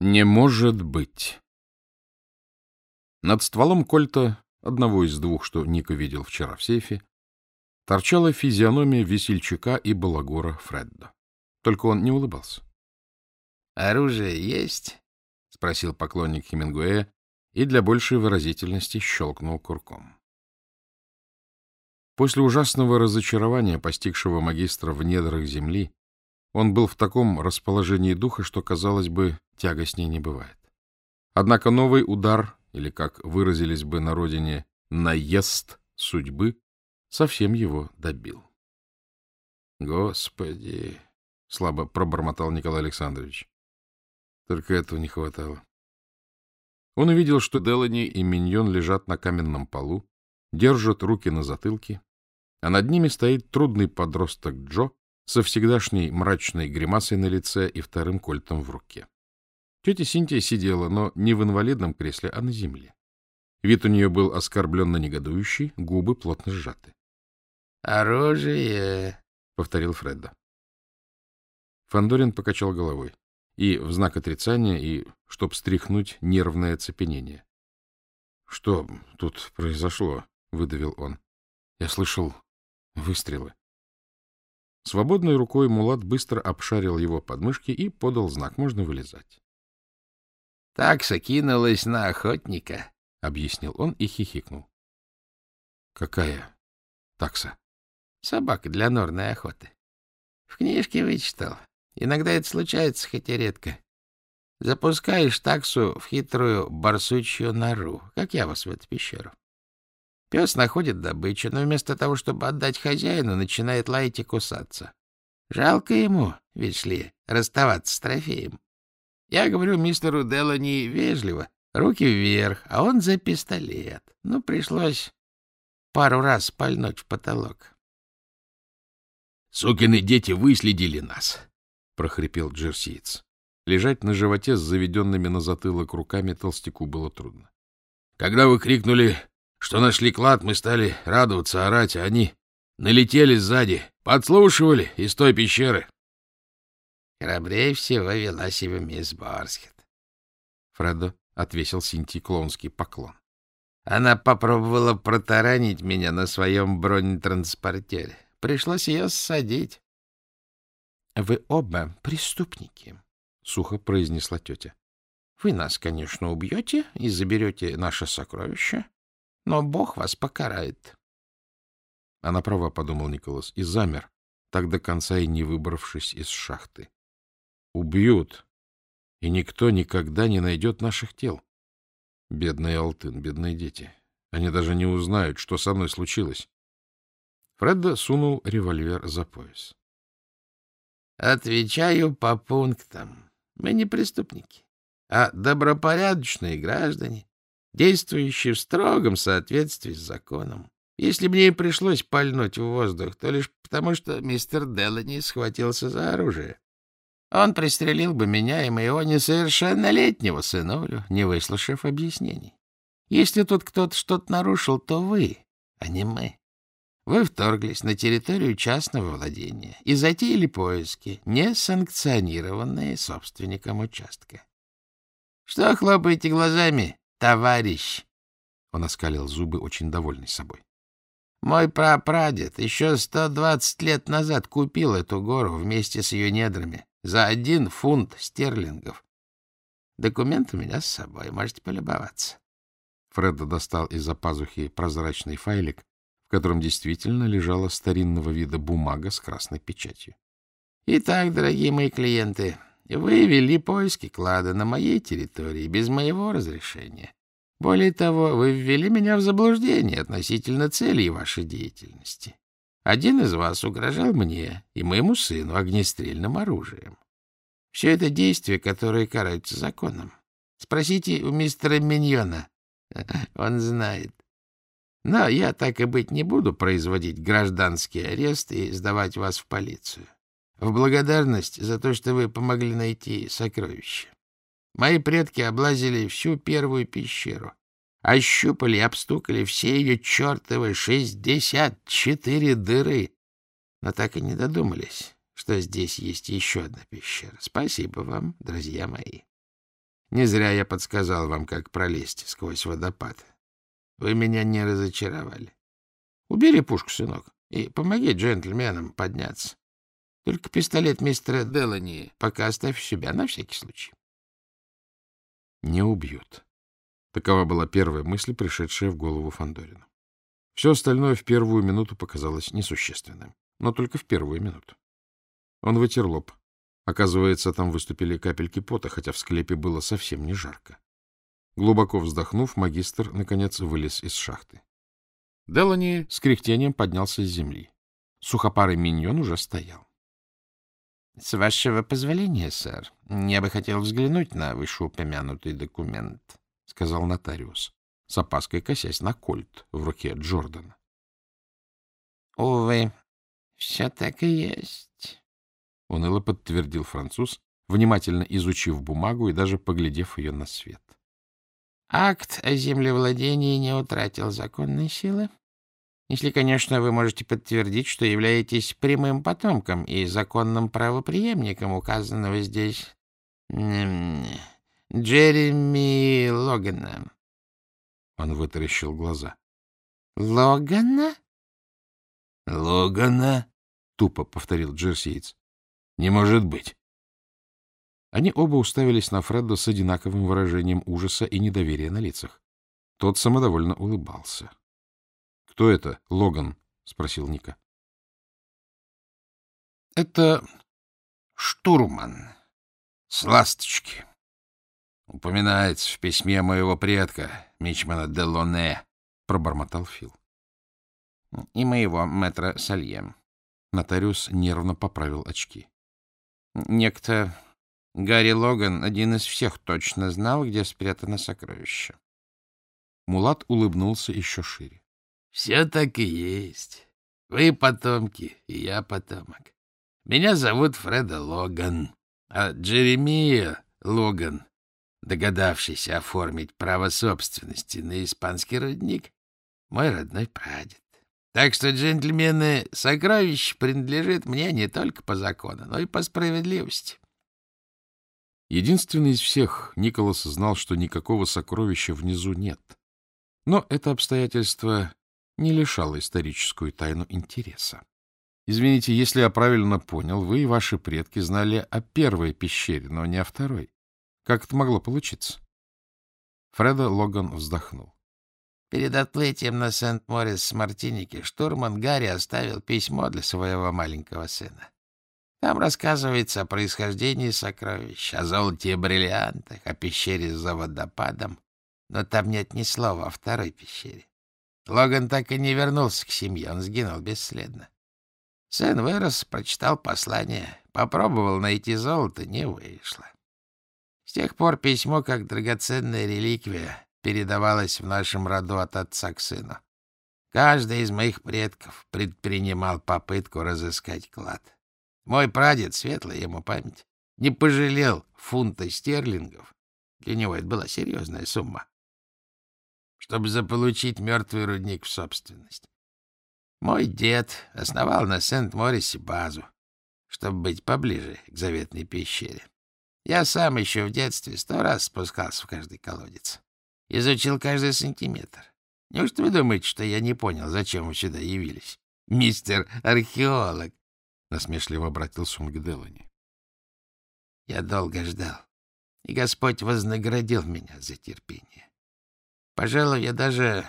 Не может быть. Над стволом кольта, одного из двух, что Ника видел вчера в сейфе, торчала физиономия весельчака и балагора Фредда. Только он не улыбался. — Оружие есть? — спросил поклонник Хемингуэя и для большей выразительности щелкнул курком. После ужасного разочарования, постигшего магистра в недрах земли, он был в таком расположении духа, что, казалось бы, тягостней не бывает. Однако новый удар, или, как выразились бы на родине, наезд судьбы, совсем его добил. — Господи! — слабо пробормотал Николай Александрович. Только этого не хватало. Он увидел, что Делани и Миньон лежат на каменном полу, держат руки на затылке, а над ними стоит трудный подросток Джо со всегдашней мрачной гримасой на лице и вторым кольтом в руке. Тетя Синтия сидела, но не в инвалидном кресле, а на земле. Вид у нее был оскорбленно негодующий, губы плотно сжаты. — Оружие, — повторил Фредда. Фандорин покачал головой. И в знак отрицания, и чтоб стряхнуть нервное цепенение. — Что тут произошло? — выдавил он. — Я слышал выстрелы. Свободной рукой Мулат быстро обшарил его подмышки и подал знак. Можно вылезать. — Такса кинулась на охотника, — объяснил он и хихикнул. — Какая такса? — Собака для норной охоты. В книжке вычитал. Иногда это случается, хотя редко. Запускаешь таксу в хитрую барсучью нору, как я вас в эту пещеру. Пес находит добычу, но вместо того, чтобы отдать хозяину, начинает лаять и кусаться. Жалко ему, видишь ли, расставаться с трофеем. Я говорю мистеру Делани вежливо, руки вверх, а он за пистолет. Ну, пришлось пару раз пальнуть в потолок. — Сукины дети выследили нас, — прохрипел джерсиец. Лежать на животе с заведенными на затылок руками толстяку было трудно. — Когда вы крикнули что нашли клад, мы стали радоваться, орать, а они налетели сзади, подслушивали из той пещеры. Храбрее всего вела себя мисс Барсхет. Фреддо отвесил Синти клоунский поклон. Она попробовала протаранить меня на своем бронетранспортере. Пришлось ее ссадить. — Вы оба преступники, — сухо произнесла тетя. — Вы нас, конечно, убьете и заберете наше сокровище, но Бог вас покарает. Она права, — подумал Николас, и замер, так до конца и не выбравшись из шахты. Убьют, и никто никогда не найдет наших тел. Бедный Алтын, бедные дети. Они даже не узнают, что со мной случилось. Фредда сунул револьвер за пояс. — Отвечаю по пунктам. Мы не преступники, а добропорядочные граждане, действующий в строгом соответствии с законом. Если мне и пришлось пальнуть в воздух, то лишь потому, что мистер Делани схватился за оружие. Он пристрелил бы меня и моего несовершеннолетнего сынулю, не выслушав объяснений. Если тут кто-то что-то нарушил, то вы, а не мы. Вы вторглись на территорию частного владения и затеяли поиски, не санкционированные собственником участка. Что хлопаете глазами? товарищ. Он оскалил зубы, очень довольный собой. Мой прапрадед еще сто двадцать лет назад купил эту гору вместе с ее недрами за один фунт стерлингов. Документ у меня с собой, можете полюбоваться. Фредда достал из-за пазухи прозрачный файлик, в котором действительно лежала старинного вида бумага с красной печатью. Итак, дорогие мои клиенты, вы вели поиски клада на моей территории без моего разрешения. Более того, вы ввели меня в заблуждение относительно целей вашей деятельности. Один из вас угрожал мне и моему сыну огнестрельным оружием. Все это действия, которые караются законом. Спросите у мистера Миньона. Он знает. Но я, так и быть, не буду производить гражданский арест и сдавать вас в полицию в благодарность за то, что вы помогли найти сокровища. Мои предки облазили всю первую пещеру, ощупали и обстукали все ее чертовы шестьдесят четыре дыры, но так и не додумались, что здесь есть еще одна пещера. Спасибо вам, друзья мои. Не зря я подсказал вам, как пролезть сквозь водопад. Вы меня не разочаровали. Убери пушку, сынок, и помоги джентльменам подняться. Только пистолет мистера Делани пока оставь себя, на всякий случай. Не убьют. Такова была первая мысль, пришедшая в голову Фандорина. Все остальное в первую минуту показалось несущественным. Но только в первую минуту. Он вытер лоб. Оказывается, там выступили капельки пота, хотя в склепе было совсем не жарко. Глубоко вздохнув, магистр, наконец, вылез из шахты. Делани с кряхтением поднялся с земли. Сухопарый миньон уже стоял. — С вашего позволения, сэр, я бы хотел взглянуть на вышеупомянутый документ, — сказал нотариус, с опаской косясь на кольт в руке Джордана. — Увы, все так и есть, — уныло подтвердил француз, внимательно изучив бумагу и даже поглядев ее на свет. Акт о землевладении не утратил законной силы, если, конечно, вы можете подтвердить, что являетесь прямым потомком и законным правопреемником указанного здесь Джереми Логана. Он вытаращил глаза. Логана? Логана? Тупо повторил Джерсиец. Не может быть. Они оба уставились на Фредда с одинаковым выражением ужаса и недоверия на лицах. Тот самодовольно улыбался. — Кто это, Логан? — спросил Ника. — Это штурман с ласточки. Упоминается в письме моего предка, мичмана Делоне, — пробормотал Фил. — И моего мэтра Салье. Нотариус нервно поправил очки. — Некто Гарри Логан один из всех точно знал, где спрятано сокровище. Мулат улыбнулся еще шире. — Все так и есть. Вы потомки, и я потомок. Меня зовут Фреда Логан, а Джеремия Логан, догадавшийся оформить право собственности на испанский родник, мой родной прадед. Так что, джентльмены, сокровище принадлежит мне не только по закону, но и по справедливости. Единственный из всех Николас знал, что никакого сокровища внизу нет. Но это обстоятельство не лишало историческую тайну интереса. Извините, если я правильно понял, вы и ваши предки знали о первой пещере, но не о второй. Как это могло получиться? Фреда Логан вздохнул. Перед отплытием на Сент-Морис с Мартиники штурман Гарри оставил письмо для своего маленького сына. Там рассказывается о происхождении сокровищ, о золоте и бриллиантах, о пещере за водопадом, но там нет ни слова о второй пещере. Логан так и не вернулся к семье, он сгинул бесследно. Сын вырос, прочитал послание, попробовал найти золото, не вышло. С тех пор письмо, как драгоценная реликвия, передавалось в нашем роду от отца к сыну. Каждый из моих предков предпринимал попытку разыскать клад. Мой прадед, светлая ему память, не пожалел фунта стерлингов, для него это была серьезная сумма, чтобы заполучить мертвый рудник в собственность. Мой дед основал на Сент-Морисе базу, чтобы быть поближе к заветной пещере. Я сам еще в детстве сто раз спускался в каждый колодец. Изучил каждый сантиметр. Неужто вы думаете, что я не понял, зачем вы сюда явились? Мистер археолог, — насмешливо обратился он к Делани. «Я долго ждал, и Господь вознаградил меня за терпение. Пожалуй, я даже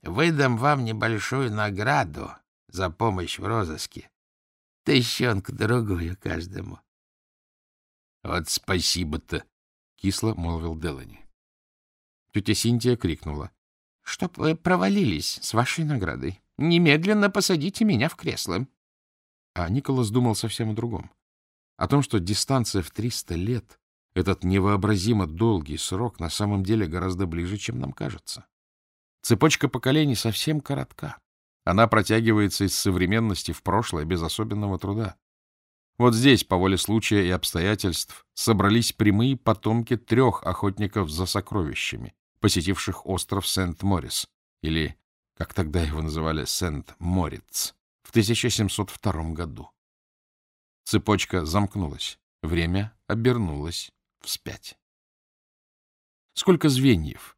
выдам вам небольшую награду за помощь в розыске. Тыщенку-другую каждому». «Вот спасибо-то!» — кисло молвил Делани. Тетя Синтия крикнула. — Чтоб вы провалились с вашей наградой. Немедленно посадите меня в кресло. А Николас думал совсем о другом. О том, что дистанция в 300 лет, этот невообразимо долгий срок, на самом деле гораздо ближе, чем нам кажется. Цепочка поколений совсем коротка. Она протягивается из современности в прошлое без особенного труда. Вот здесь, по воле случая и обстоятельств, собрались прямые потомки трех охотников за сокровищами, посетивших остров Сент-Морис, или, как тогда его называли, Сент-Мориц в 1702 году. Цепочка замкнулась, время обернулось вспять. Сколько звеньев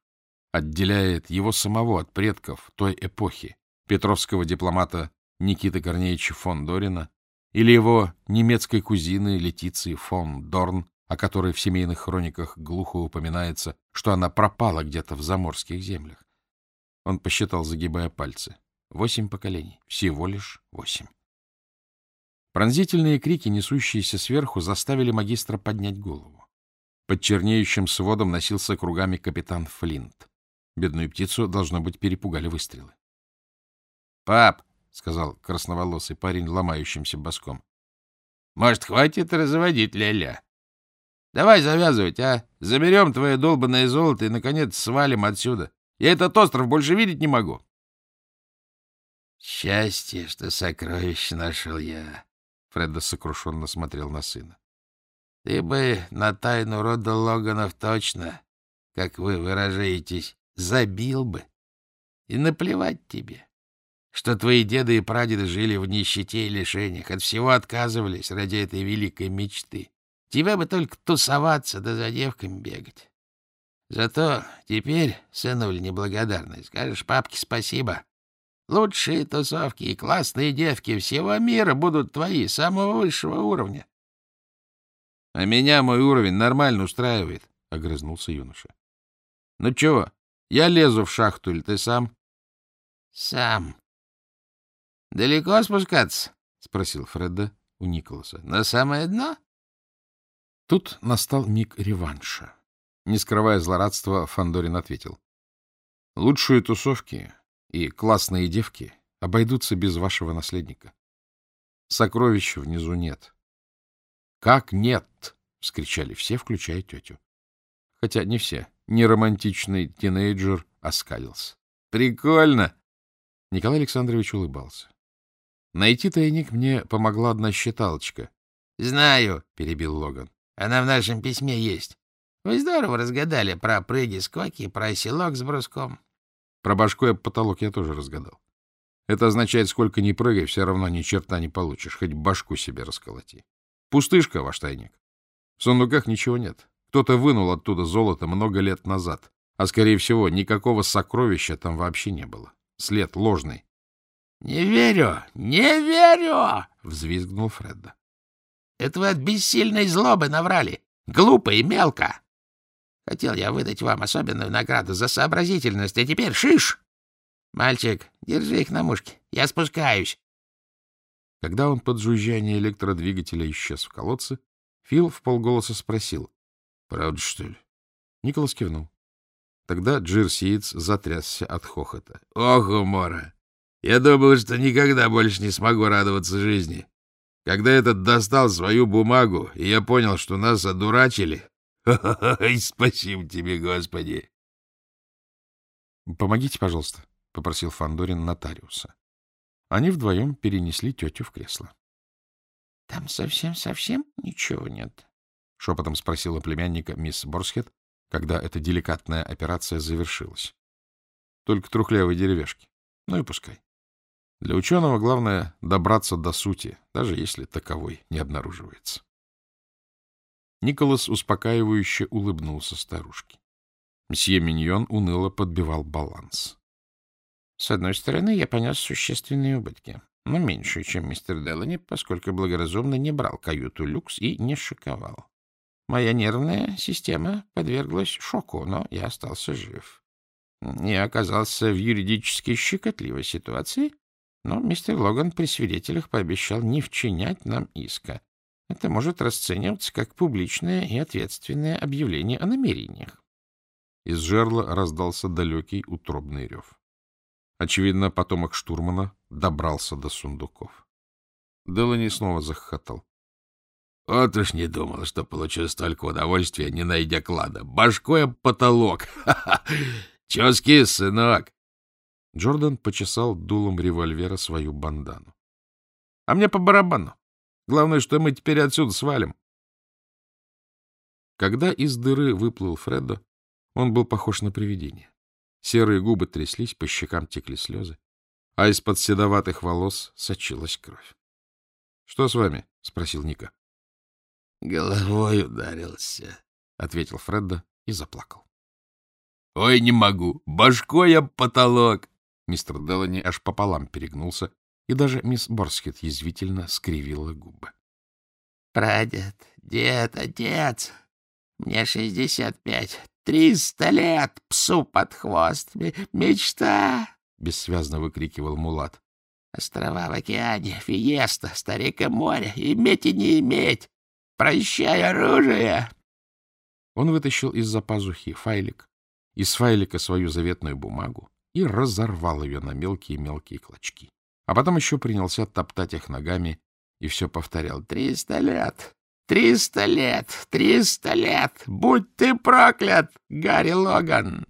отделяет его самого от предков той эпохи, петровского дипломата Никиты Корнеевича фон Дорина или его немецкой кузины Летиции фон Дорн, о которой в семейных хрониках глухо упоминается, что она пропала где-то в заморских землях. Он посчитал, загибая пальцы. Восемь поколений. Всего лишь восемь. Пронзительные крики, несущиеся сверху, заставили магистра поднять голову. Под чернеющим сводом носился кругами капитан Флинт. Бедную птицу, должно быть, перепугали выстрелы. — Пап, — сказал красноволосый парень ломающимся боском, — может, хватит разводить ля-ля? Давай завязывать, а? Заберем твое долбанное золото и, наконец, свалим отсюда. Я этот остров больше видеть не могу. Счастье, что сокровище нашел я. Фредда сокрушенно смотрел на сына. Ты бы на тайну рода Логанов точно, как вы выражаетесь, забил бы. И наплевать тебе, что твои деды и прадеды жили в нищете и лишениях, от всего отказывались ради этой великой мечты. Тебе бы только тусоваться да за девками бегать. Зато теперь, сынуль неблагодарный, скажешь папке спасибо. Лучшие тусовки и классные девки всего мира будут твои, самого высшего уровня. — А меня мой уровень нормально устраивает, — огрызнулся юноша. — Ну чего, я лезу в шахту, или ты сам? — Сам. — Далеко спускаться? — спросил Фредда у Николаса. — На самое дно? Тут настал миг реванша. Не скрывая злорадства, Фандорин ответил. — Лучшие тусовки и классные девки обойдутся без вашего наследника. Сокровищ внизу нет. — Как нет? — вскричали все, включая тетю. Хотя не все. Неромантичный тинейджер оскалился. — Прикольно! Николай Александрович улыбался. Найти тайник мне помогла одна считалочка. — Знаю, — перебил Логан. — Она в нашем письме есть. Вы здорово разгадали про прыги-скоки, про селок с бруском. Про башку и потолок я тоже разгадал. Это означает, сколько ни прыгай, все равно ни черта не получишь, хоть башку себе расколоти. Пустышка ваш тайник. В сундуках ничего нет. Кто-то вынул оттуда золото много лет назад, а, скорее всего, никакого сокровища там вообще не было. След ложный. — Не верю, не верю! — взвизгнул Фредда. — Это вы от бессильной злобы наврали. Глупо и мелко. Хотел я выдать вам особенную награду за сообразительность, а теперь шиш! Мальчик, держи их на мушке. Я спускаюсь. Когда он под жужжание электродвигателя исчез в колодце, Фил в полголоса спросил. — Правда, что ли? Николас кивнул. Тогда Джирсиец затрясся от хохота. — Ох, умора! Я думал, что никогда больше не смогу радоваться жизни. Когда этот достал свою бумагу, и я понял, что нас одурачили, Спасибо тебе, Господи! — Помогите, пожалуйста, — попросил Фандорин нотариуса. Они вдвоем перенесли тетю в кресло. — Там совсем-совсем ничего нет? — шепотом спросила племянника мисс Борсхед, когда эта деликатная операция завершилась. — Только трухлявые деревяшки. Ну и пускай. Для ученого главное — добраться до сути, даже если таковой не обнаруживается. Николас успокаивающе улыбнулся старушке. Мсье Миньон уныло подбивал баланс. — С одной стороны, я понес существенные убытки, но меньше, чем мистер Делани, поскольку благоразумно не брал каюту люкс и не шиковал. Моя нервная система подверглась шоку, но я остался жив. Я оказался в юридически щекотливой ситуации, но мистер Логан при свидетелях пообещал не вчинять нам иска. Это может расцениваться как публичное и ответственное объявление о намерениях. Из жерла раздался далекий утробный рев. Очевидно, потомок штурмана добрался до сундуков. Делани снова захохотал. — Вот уж не думал, что получу столько удовольствия, не найдя клада. Башкой об потолок! Ха-ха! Чески, сынок! Джордан почесал дулом револьвера свою бандану. — А мне по барабану. Главное, что мы теперь отсюда свалим. Когда из дыры выплыл Фреддо, он был похож на привидение. Серые губы тряслись, по щекам текли слезы, а из-под седоватых волос сочилась кровь. — Что с вами? — спросил Ника. — Головой ударился, — ответил Фреддо и заплакал. Ой, не могу. Башкой об потолок. Мистер Делани аж пополам перегнулся, и даже мисс Борскет язвительно скривила губы. — Прадед, дед, отец, мне шестьдесят пять, триста лет псу под хвост, мечта! — бессвязно выкрикивал Мулат. — Острова в океане, фиеста, старик и море, иметь и не иметь! Прощай оружие! Он вытащил из-за пазухи файлик, из файлика свою заветную бумагу и разорвал ее на мелкие-мелкие клочки. А потом еще принялся топтать их ногами и все повторял. «Триста лет! Триста лет! Триста лет! Будь ты проклят, Гарри Логан!»